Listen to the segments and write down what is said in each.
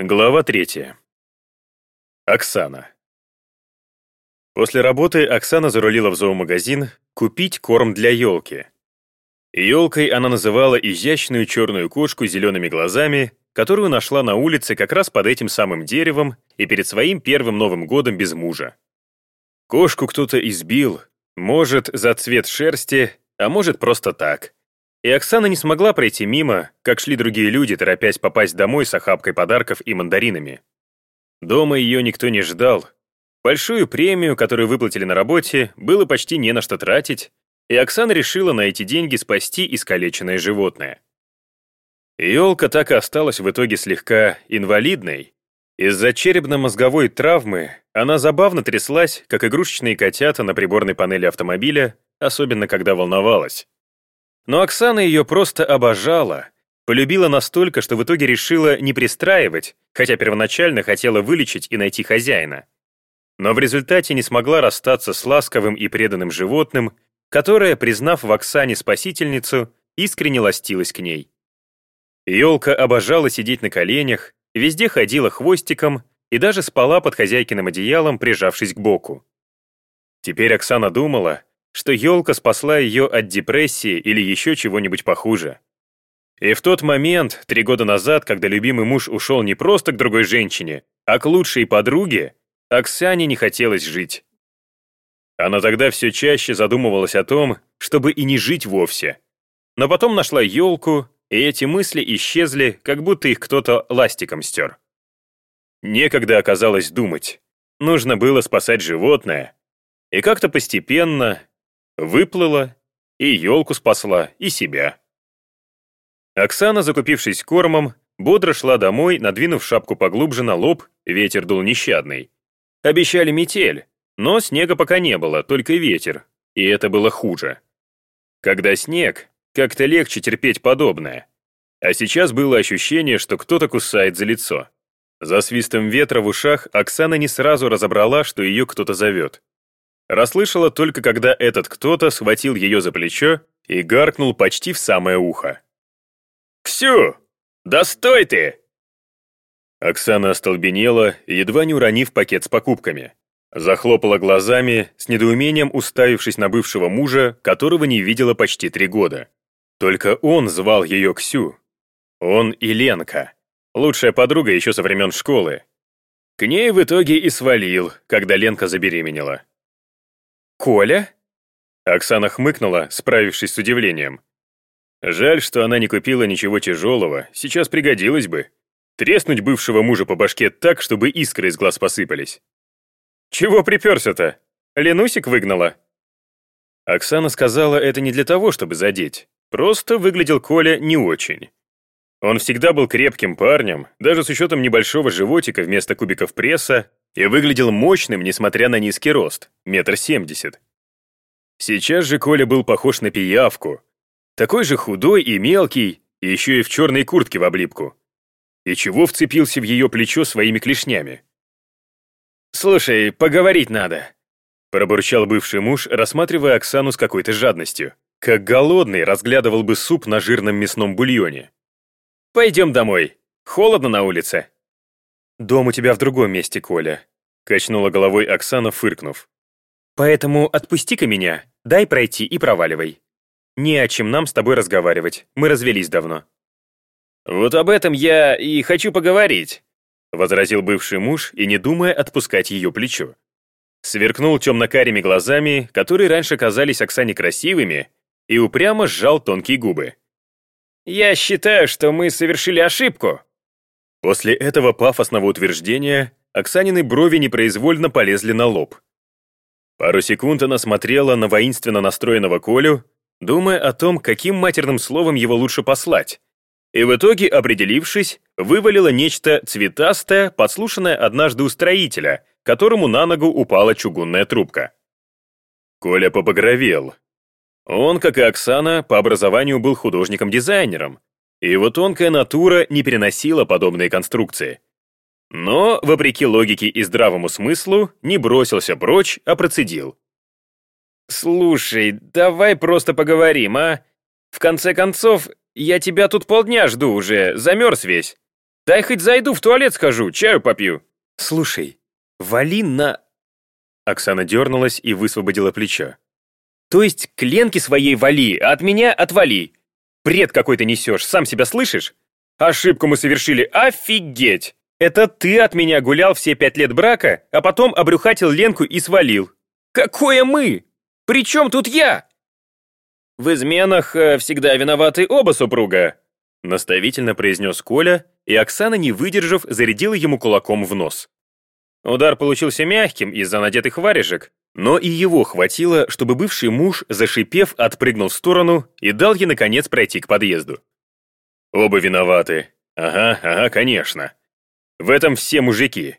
Глава третья. Оксана. После работы Оксана зарулила в зоомагазин купить корм для елки. Елкой она называла изящную черную кошку с зелеными глазами, которую нашла на улице как раз под этим самым деревом и перед своим первым Новым годом без мужа. Кошку кто-то избил, может, за цвет шерсти, а может, просто так. И Оксана не смогла пройти мимо, как шли другие люди, торопясь попасть домой с охапкой подарков и мандаринами. Дома ее никто не ждал. Большую премию, которую выплатили на работе, было почти не на что тратить, и Оксана решила на эти деньги спасти искалеченное животное. Елка так и осталась в итоге слегка инвалидной. Из-за черепно-мозговой травмы она забавно тряслась, как игрушечные котята на приборной панели автомобиля, особенно когда волновалась. Но Оксана ее просто обожала, полюбила настолько, что в итоге решила не пристраивать, хотя первоначально хотела вылечить и найти хозяина. Но в результате не смогла расстаться с ласковым и преданным животным, которое, признав в Оксане спасительницу, искренне ластилась к ней. Елка обожала сидеть на коленях, везде ходила хвостиком и даже спала под хозяйкиным одеялом, прижавшись к боку. Теперь Оксана думала, что елка спасла ее от депрессии или еще чего-нибудь похуже. И в тот момент, три года назад, когда любимый муж ушел не просто к другой женщине, а к лучшей подруге, Оксане не хотелось жить. Она тогда все чаще задумывалась о том, чтобы и не жить вовсе. Но потом нашла елку, и эти мысли исчезли, как будто их кто-то ластиком стер. Некогда оказалось думать. Нужно было спасать животное. И как-то постепенно, Выплыла, и елку спасла, и себя. Оксана, закупившись кормом, бодро шла домой, надвинув шапку поглубже на лоб, ветер дул нещадный. Обещали метель, но снега пока не было, только ветер, и это было хуже. Когда снег, как-то легче терпеть подобное. А сейчас было ощущение, что кто-то кусает за лицо. За свистом ветра в ушах Оксана не сразу разобрала, что ее кто-то зовет. Расслышала только, когда этот кто-то схватил ее за плечо и гаркнул почти в самое ухо. «Ксю! Да стой ты!» Оксана остолбенела, едва не уронив пакет с покупками. Захлопала глазами, с недоумением уставившись на бывшего мужа, которого не видела почти три года. Только он звал ее Ксю. Он и Ленка, лучшая подруга еще со времен школы. К ней в итоге и свалил, когда Ленка забеременела. «Коля?» Оксана хмыкнула, справившись с удивлением. Жаль, что она не купила ничего тяжелого, сейчас пригодилось бы. Треснуть бывшего мужа по башке так, чтобы искры из глаз посыпались. «Чего приперся-то? Ленусик выгнала?» Оксана сказала это не для того, чтобы задеть. Просто выглядел Коля не очень. Он всегда был крепким парнем, даже с учетом небольшого животика вместо кубиков пресса, и выглядел мощным, несмотря на низкий рост, метр семьдесят. Сейчас же Коля был похож на пиявку. Такой же худой и мелкий, еще и в черной куртке в облипку. И чего вцепился в ее плечо своими клешнями? «Слушай, поговорить надо», — пробурчал бывший муж, рассматривая Оксану с какой-то жадностью. Как голодный разглядывал бы суп на жирном мясном бульоне. «Пойдем домой. Холодно на улице». «Дом у тебя в другом месте, Коля», — качнула головой Оксана, фыркнув. «Поэтому отпусти-ка меня, дай пройти и проваливай. Не о чем нам с тобой разговаривать, мы развелись давно». «Вот об этом я и хочу поговорить», — возразил бывший муж и не думая отпускать ее плечо. Сверкнул темно-карими глазами, которые раньше казались Оксане красивыми, и упрямо сжал тонкие губы. «Я считаю, что мы совершили ошибку», После этого пафосного утверждения Оксанины брови непроизвольно полезли на лоб. Пару секунд она смотрела на воинственно настроенного Колю, думая о том, каким матерным словом его лучше послать, и в итоге, определившись, вывалила нечто цветастое, подслушанное однажды у строителя, которому на ногу упала чугунная трубка. Коля побагровел. Он, как и Оксана, по образованию был художником-дизайнером, и его тонкая натура не переносила подобные конструкции. Но, вопреки логике и здравому смыслу, не бросился прочь, а процедил. «Слушай, давай просто поговорим, а? В конце концов, я тебя тут полдня жду уже, замерз весь. Дай хоть зайду в туалет схожу, чаю попью. Слушай, вали на... Оксана дернулась и высвободила плечо. То есть к Ленке своей вали, а от меня отвали. Бред какой ты несешь, сам себя слышишь? Ошибку мы совершили, офигеть! Это ты от меня гулял все пять лет брака, а потом обрюхатил Ленку и свалил. Какое мы? При чем тут я? В изменах э, всегда виноваты оба супруга, наставительно произнес Коля, и Оксана, не выдержав, зарядила ему кулаком в нос. Удар получился мягким из-за надетых варежек, но и его хватило, чтобы бывший муж, зашипев, отпрыгнул в сторону и дал ей, наконец, пройти к подъезду. Оба виноваты. Ага, ага, конечно. В этом все мужики.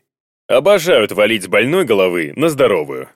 Обожают валить с больной головы на здоровую.